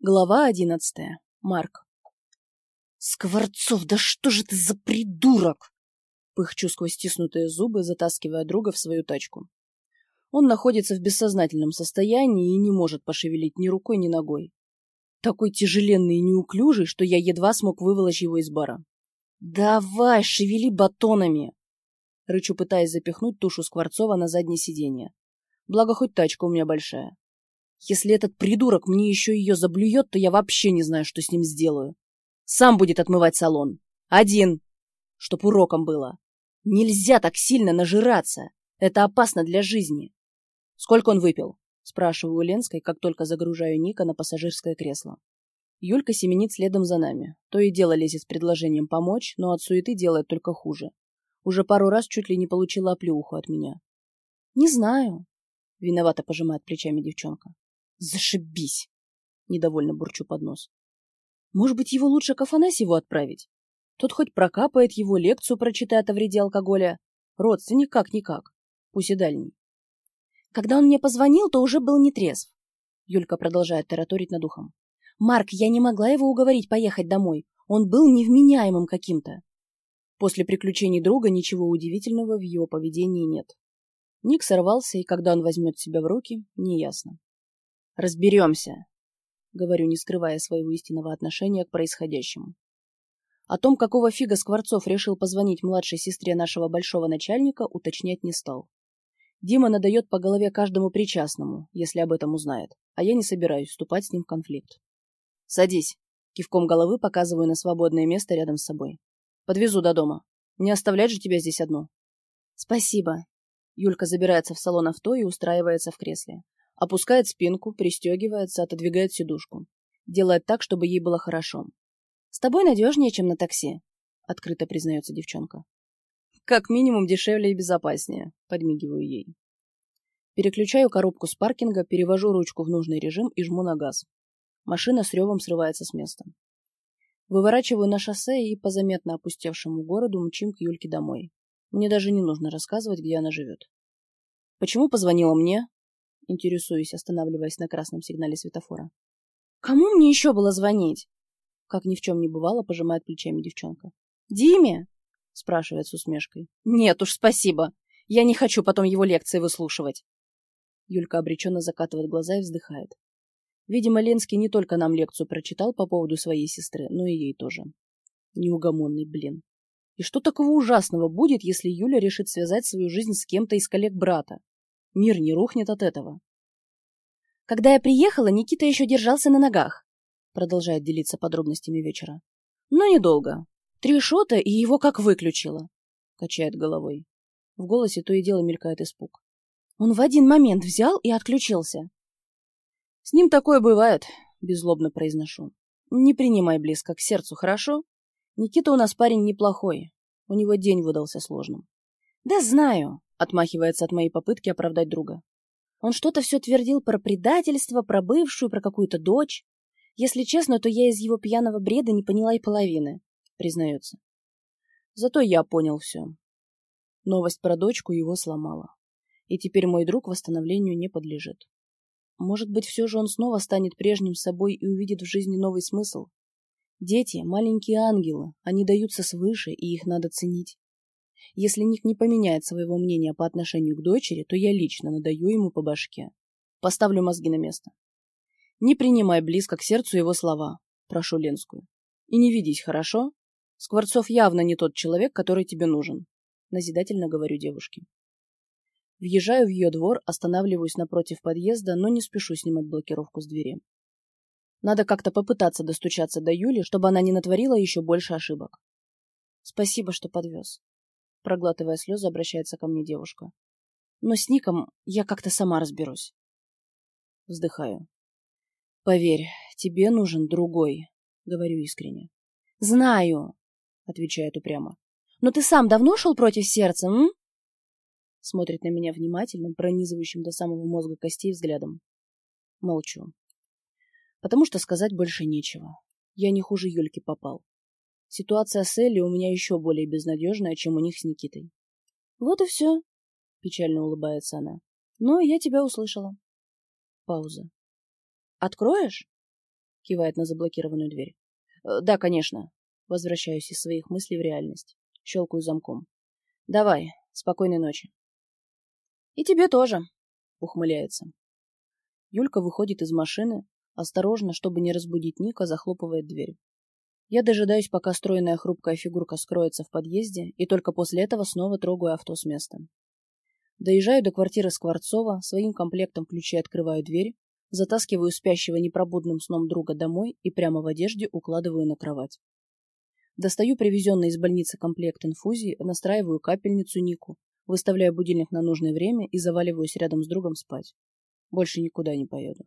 Глава одиннадцатая. Марк. «Скворцов, да что же ты за придурок!» Пыхчу сквозь стиснутые зубы, затаскивая друга в свою тачку. Он находится в бессознательном состоянии и не может пошевелить ни рукой, ни ногой. Такой тяжеленный и неуклюжий, что я едва смог выволочь его из бара. «Давай, шевели батонами!» Рычу, пытаясь запихнуть тушу Скворцова на заднее сиденье. Благо, хоть тачка у меня большая. Если этот придурок мне еще ее заблюет, то я вообще не знаю, что с ним сделаю. Сам будет отмывать салон. Один. Чтоб уроком было. Нельзя так сильно нажираться. Это опасно для жизни. Сколько он выпил? Спрашиваю у Ленской, как только загружаю Ника на пассажирское кресло. Юлька семенит следом за нами. То и дело лезет с предложением помочь, но от суеты делает только хуже. Уже пару раз чуть ли не получила оплеуху от меня. «Не знаю», — виновато пожимает плечами девчонка. Зашибись! Недовольно бурчу под нос. Может быть, его лучше к Афанасьеву отправить? Тот хоть прокапает его, лекцию прочитает о вреде алкоголя. Родственник как-никак. Пусть и дальний. Когда он мне позвонил, то уже был нетрезв. Юлька продолжает тараторить над ухом. Марк, я не могла его уговорить поехать домой. Он был невменяемым каким-то. После приключений друга ничего удивительного в его поведении нет. Ник сорвался, и когда он возьмет себя в руки, неясно. Разберемся, говорю, не скрывая своего истинного отношения к происходящему. О том, какого фига Скворцов решил позвонить младшей сестре нашего большого начальника, уточнять не стал. Дима надает по голове каждому причастному, если об этом узнает, а я не собираюсь вступать с ним в конфликт. «Садись», — кивком головы показываю на свободное место рядом с собой. «Подвезу до дома. Не оставлять же тебя здесь одну». «Спасибо». Юлька забирается в салон авто и устраивается в кресле. Опускает спинку, пристегивается, отодвигает сидушку. Делает так, чтобы ей было хорошо. «С тобой надежнее, чем на такси», — открыто признается девчонка. «Как минимум дешевле и безопаснее», — подмигиваю ей. Переключаю коробку с паркинга, перевожу ручку в нужный режим и жму на газ. Машина с ревом срывается с места. Выворачиваю на шоссе и по заметно опустевшему городу мчим к Юльке домой. Мне даже не нужно рассказывать, где она живет. «Почему позвонила мне?» Интересуюсь, останавливаясь на красном сигнале светофора. «Кому мне еще было звонить?» Как ни в чем не бывало, пожимает плечами девчонка. «Диме?» спрашивает с усмешкой. «Нет уж, спасибо. Я не хочу потом его лекции выслушивать». Юлька обреченно закатывает глаза и вздыхает. Видимо, Ленский не только нам лекцию прочитал по поводу своей сестры, но и ей тоже. Неугомонный, блин. И что такого ужасного будет, если Юля решит связать свою жизнь с кем-то из коллег брата? Мир не рухнет от этого. Когда я приехала, Никита еще держался на ногах, продолжает делиться подробностями вечера. Но недолго. Три шота, и его как выключило. Качает головой. В голосе то и дело мелькает испуг. Он в один момент взял и отключился. С ним такое бывает, беззлобно произношу. Не принимай близко к сердцу, хорошо? Никита у нас парень неплохой. У него день выдался сложным. Да знаю, отмахивается от моей попытки оправдать друга. Он что-то все твердил про предательство, про бывшую, про какую-то дочь. Если честно, то я из его пьяного бреда не поняла и половины, признается. Зато я понял все. Новость про дочку его сломала. И теперь мой друг восстановлению не подлежит. Может быть, все же он снова станет прежним собой и увидит в жизни новый смысл? Дети — маленькие ангелы, они даются свыше, и их надо ценить. Если Ник не поменяет своего мнения по отношению к дочери, то я лично надаю ему по башке. Поставлю мозги на место. Не принимай близко к сердцу его слова, прошу Ленскую. И не видись, хорошо? Скворцов явно не тот человек, который тебе нужен. Назидательно говорю девушке. Въезжаю в ее двор, останавливаюсь напротив подъезда, но не спешу снимать блокировку с двери. Надо как-то попытаться достучаться до Юли, чтобы она не натворила еще больше ошибок. Спасибо, что подвез. Проглатывая слезы, обращается ко мне девушка. Но с Ником я как-то сама разберусь. Вздыхаю. Поверь, тебе нужен другой, говорю искренне. Знаю, отвечает упрямо. Но ты сам давно шел против сердца, м? Смотрит на меня внимательным, пронизывающим до самого мозга костей взглядом. Молчу. Потому что сказать больше нечего. Я не хуже Юльки попал. Ситуация с Элли у меня еще более безнадежная, чем у них с Никитой. Вот и все, печально улыбается она. Ну, я тебя услышала. Пауза. Откроешь? кивает на заблокированную дверь. «Э, да, конечно. Возвращаюсь из своих мыслей в реальность. Щелкаю замком. Давай, спокойной ночи. И тебе тоже, ухмыляется. Юлька выходит из машины, осторожно, чтобы не разбудить Ника, захлопывает дверь. Я дожидаюсь, пока стройная хрупкая фигурка скроется в подъезде, и только после этого снова трогаю авто с места. Доезжаю до квартиры Скворцова, своим комплектом ключей открываю дверь, затаскиваю спящего непробудным сном друга домой и прямо в одежде укладываю на кровать. Достаю привезенный из больницы комплект инфузий, настраиваю капельницу Нику, выставляю будильник на нужное время и заваливаюсь рядом с другом спать. Больше никуда не поеду.